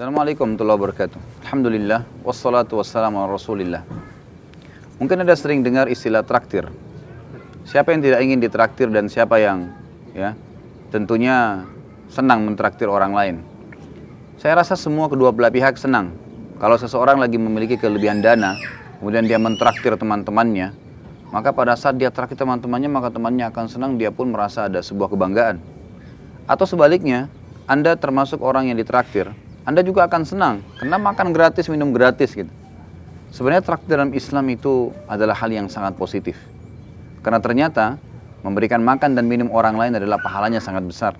Assalamualaikum warahmatullahi wabarakatuh. Alhamdulillah, wassalatu wassalamu ala rasulillah. Mungkin ada sering dengar istilah traktir. Siapa yang tidak ingin ditraktir dan siapa yang ya tentunya senang mentraktir orang lain. Saya rasa semua kedua belah pihak senang. Kalau seseorang lagi memiliki kelebihan dana, kemudian dia mentraktir teman-temannya, maka pada saat dia traktir teman-temannya, maka temannya akan senang, dia pun merasa ada sebuah kebanggaan. Atau sebaliknya, Anda termasuk orang yang ditraktir, Anda juga akan senang, karena makan gratis, minum gratis gitu. Sebenarnya traktir dalam Islam itu adalah hal yang sangat positif. Karena ternyata memberikan makan dan minum orang lain adalah pahalanya sangat besar.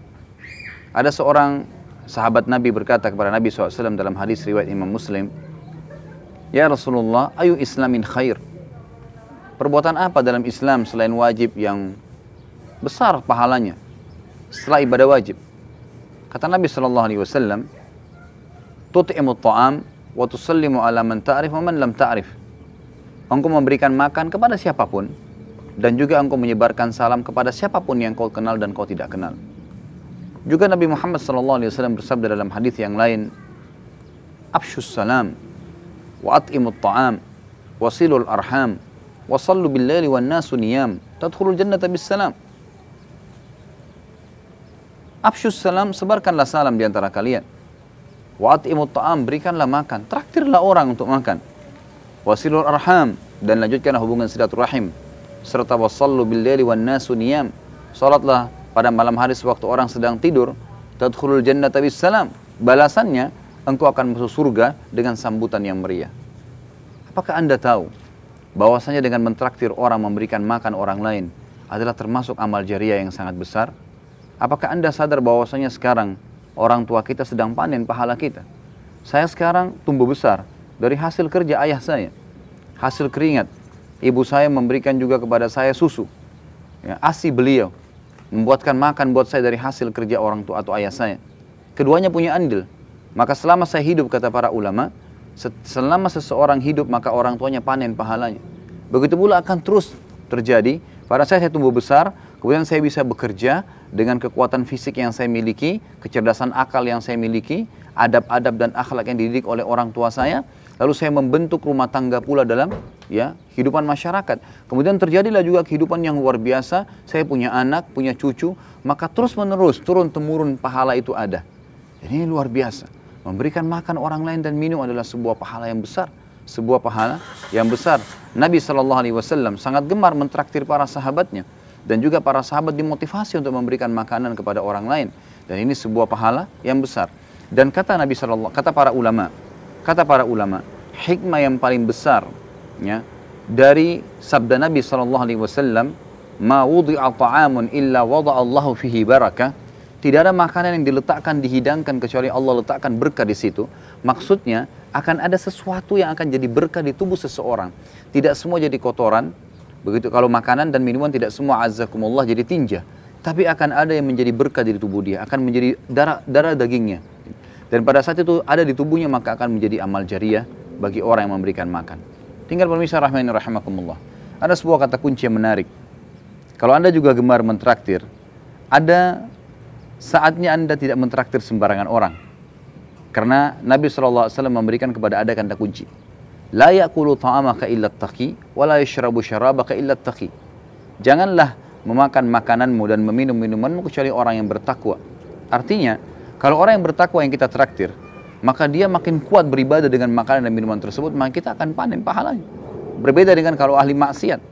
Ada seorang sahabat Nabi berkata kepada Nabi SAW dalam hadis riwayat Imam Muslim, Ya Rasulullah, ayu islamin khair. Perbuatan apa dalam Islam selain wajib yang besar pahalanya setelah ibadah wajib? Kata Nabi Wasallam, "Tut'imu ta'am wa tusallimu ala man ta'rif wa man lam ta'rif." Engkau memberikan makan kepada siapa pun dan juga engkau menyebarkan salam kepada siapa pun yang kau kenal dan kau tidak kenal. Juga Nabi Muhammad SAW bersabda dalam hadis yang lain, "Afshus salam wa at'imut ta'am wasilul arham wa sallu bil laili wan nasu niyam tadkhulul jannata bis salam." Afshus salam, sebarkanlah salam di antara kalian. Wa at'imut ta'am, berikanlah makan, traktirlah orang untuk makan. Wasilul arham dan lanjutkanlah hubungan silaturahim serta wasallu bil laili wan nasu niyam. Salatlah pada malam hari sewaktu orang sedang tidur, tadkhulul jannata salam. Balasannya engkau akan masuk surga dengan sambutan yang meriah. Apakah Anda tahu bahwasanya dengan mentraktir orang memberikan makan orang lain adalah termasuk amal jariah yang sangat besar? Apakah Anda sadar bahwasanya sekarang orang tua kita sedang panen pahala kita? Saya sekarang tumbuh besar dari hasil kerja ayah saya, hasil keringat. Ibu saya memberikan juga kepada saya susu, ya, asi beliau, membuatkan makan buat saya dari hasil kerja orang tua atau ayah saya. Keduanya punya andil. Maka selama saya hidup, kata para ulama, selama seseorang hidup maka orang tuanya panen pahalanya. Begitu pula akan terus terjadi. Pada saya saya tumbuh besar, kemudian saya bisa bekerja dengan kekuatan fisik yang saya miliki, kecerdasan akal yang saya miliki, adab-adab dan akhlak yang dididik oleh orang tua saya, lalu saya membentuk rumah tangga pula dalam ya kehidupan masyarakat. Kemudian terjadilah juga kehidupan yang luar biasa, saya punya anak, punya cucu, maka terus menerus turun temurun pahala itu ada. Ini luar biasa. Memberikan makan orang lain dan minum adalah sebuah pahala yang besar, sebuah pahala yang besar. Nabi Wasallam sangat gemar mentraktir para sahabatnya dan juga para sahabat dimotivasi untuk memberikan makanan kepada orang lain. Dan ini sebuah pahala yang besar. Dan kata Nabi Shallallahu, kata para ulama, kata para ulama, hikmah yang paling besar ya dari sabda Nabi Wasallam ma wudi'a ta'amun illa wada Allahu fihi barakah tidak ada makanan yang diletakkan dihidangkan kecuali Allah letakkan berkah di situ. Maksudnya akan ada sesuatu yang akan jadi berkah di tubuh seseorang. Tidak semua jadi kotoran begitu kalau makanan dan minuman tidak semua azzakumullah jadi tinja tapi akan ada yang menjadi berkah di tubuh dia akan menjadi darah darah dagingnya dan pada saat itu ada di tubuhnya maka akan menjadi amal jariah bagi orang yang memberikan makan Tinggal pemirsa rahmani rahimakumullah. Ada sebuah kata kunci yang menarik. Kalau Anda juga gemar mentraktir, ada saatnya Anda tidak mentraktir sembarangan orang. Karena Nabi SAW memberikan kepada Anda kata kunci. La yakulu ta'amaka illa taqi, wa la yashrabu syarabaka illa taqi. Janganlah memakan makananmu dan meminum minumanmu kecuali orang yang bertakwa. Artinya, kalau orang yang bertakwa yang kita traktir, maka dia makin kuat beribadah dengan makanan dan minuman tersebut, maka kita akan panen pahalanya. Berbeda dengan kalau ahli maksiat,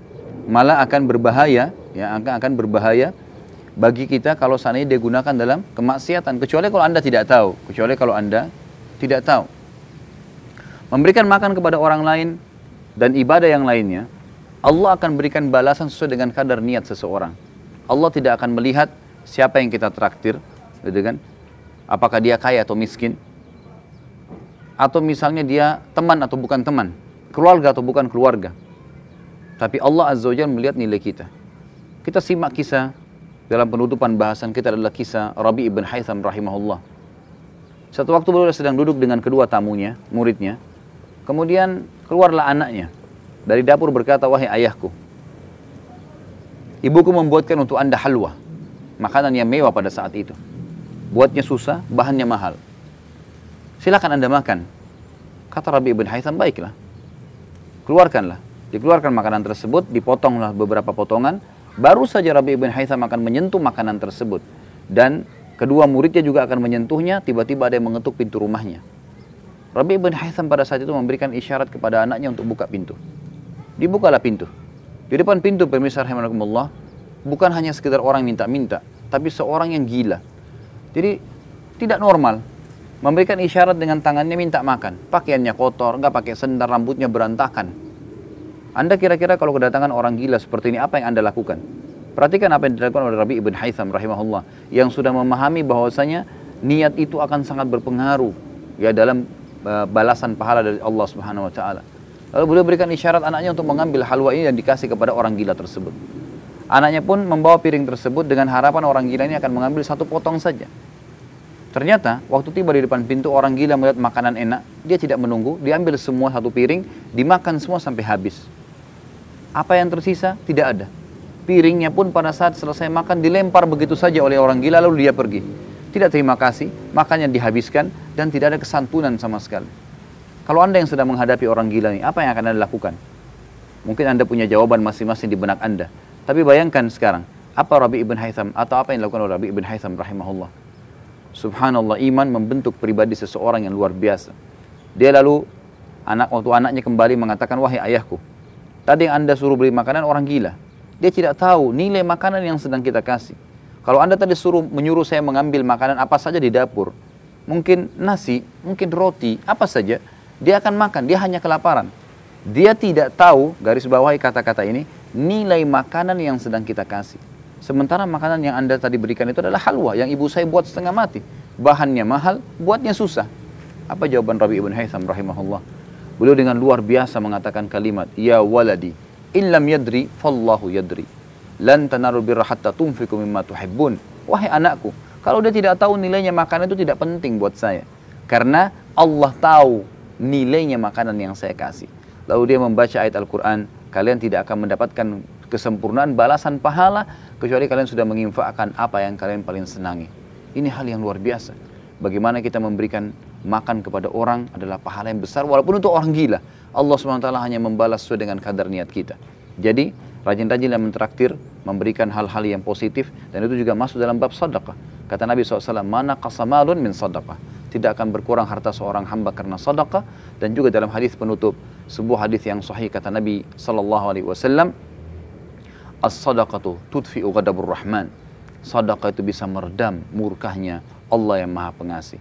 malah akan berbahaya, ya akan akan berbahaya bagi kita kalau seandainya dia gunakan dalam kemaksiatan. Kecuali kalau anda tidak tahu, kecuali kalau anda tidak tahu. Memberikan makan kepada orang lain dan ibadah yang lainnya, Allah akan berikan balasan sesuai dengan kadar niat seseorang. Allah tidak akan melihat siapa yang kita traktir, gitu kan? Apakah dia kaya atau miskin, atau misalnya dia teman atau bukan teman, keluarga atau bukan keluarga. Tapi Allah Azza wa melihat nilai kita. Kita simak kisah dalam penutupan bahasan kita adalah kisah Rabi ibn Haytham rahimahullah. Satu waktu beliau sedang duduk dengan kedua tamunya, muridnya. Kemudian keluarlah anaknya dari dapur berkata, wahai ayahku, ibuku membuatkan untuk anda halwa, makanan yang mewah pada saat itu. Buatnya susah, bahannya mahal. silakan anda makan. Kata Rabi ibn Haytham, baiklah. Keluarkanlah. Dikeluarkan makanan tersebut, dipotonglah beberapa potongan. Baru saja Rabi ibn Haytham akan menyentuh makanan tersebut. Dan kedua muridnya juga akan menyentuhnya, tiba-tiba ada yang mengetuk pintu rumahnya. Rabi ibn Haytham pada saat itu memberikan isyarat kepada anaknya untuk buka pintu. Dibukalah pintu. Di depan pintu pemirsa rahimakumullah, bukan hanya sekedar orang minta-minta, tapi seorang yang gila. Jadi tidak normal. Memberikan isyarat dengan tangannya minta makan. Pakaiannya kotor, nggak pakai sendal, rambutnya berantakan. Anda kira-kira kalau kedatangan orang gila seperti ini, apa yang Anda lakukan? Perhatikan apa yang dilakukan oleh Rabi ibn Haytham rahimahullah. Yang sudah memahami bahwasanya niat itu akan sangat berpengaruh ya dalam balasan pahala dari Allah subhanahu wa ta'ala. Lalu beliau berikan isyarat anaknya untuk mengambil halwa ini dan dikasih kepada orang gila tersebut. Anaknya pun membawa piring tersebut dengan harapan orang gila ini akan mengambil satu potong saja. Ternyata waktu tiba di depan pintu orang gila melihat makanan enak, dia tidak menunggu, diambil semua satu piring, dimakan semua sampai habis. Apa yang tersisa? Tidak ada. Piringnya pun pada saat selesai makan dilempar begitu saja oleh orang gila lalu dia pergi. Tidak terima kasih, makannya dihabiskan dan tidak ada kesantunan sama sekali. Kalau Anda yang sedang menghadapi orang gila ini, apa yang akan Anda lakukan? Mungkin Anda punya jawaban masing-masing di benak Anda. Tapi bayangkan sekarang, apa Rabi ibn Haytham atau apa yang dilakukan oleh Rabi ibn Haytham rahimahullah. Subhanallah, iman membentuk pribadi seseorang yang luar biasa. Dia lalu anak waktu anaknya kembali mengatakan, wahai ayahku, tadi yang anda suruh beli makanan orang gila. Dia tidak tahu nilai makanan yang sedang kita kasih. Kalau anda tadi suruh menyuruh saya mengambil makanan apa saja di dapur, mungkin nasi, mungkin roti, apa saja, dia akan makan. Dia hanya kelaparan. Dia tidak tahu, garis bawahi kata-kata ini, nilai makanan yang sedang kita kasih. Sementara makanan yang Anda tadi berikan itu adalah halwa yang ibu saya buat setengah mati. Bahannya mahal, buatnya susah. Apa jawaban Rabi ibn Haytham rahimahullah? Beliau dengan luar biasa mengatakan kalimat, Ya waladi, illam yadri, fallahu yadri. Lan tanarul birra hatta tunfiku mimma tuhibbun. Wahai anakku, kalau dia tidak tahu nilainya makanan itu tidak penting buat saya. Karena Allah tahu nilainya makanan yang saya kasih. Lalu dia membaca ayat Al-Quran, kalian tidak akan mendapatkan kesempurnaan balasan pahala kecuali kalian sudah menginfakkan apa yang kalian paling senangi. Ini hal yang luar biasa. Bagaimana kita memberikan makan kepada orang adalah pahala yang besar walaupun untuk orang gila. Allah SWT hanya membalas sesuai dengan kadar niat kita. Jadi rajin-rajin dalam mentraktir, memberikan hal-hal yang positif dan itu juga masuk dalam bab sadaqah. Kata Nabi SAW, mana qasamalun min sadaqah. Tidak akan berkurang harta seorang hamba karena sadaqah. Dan juga dalam hadis penutup sebuah hadis yang sahih kata Nabi wasallam as-sadaqatu tudfi'u ghadabur rahman. Sadaqah itu bisa meredam murkahnya Allah yang maha pengasih.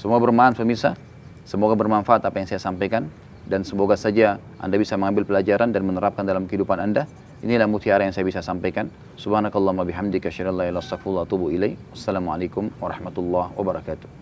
Semua bermanfaat pemirsa. Semoga bermanfaat apa yang saya sampaikan. Dan semoga saja Anda bisa mengambil pelajaran dan menerapkan dalam kehidupan Anda inilah mutiara yang saya bisa sampaikan. Subhanakallahumma bihamdika asyhadu an la ilaha illa anta astaghfiruka wa atubu ilaik wassalamualaikum warahmatullahi wabarakatuh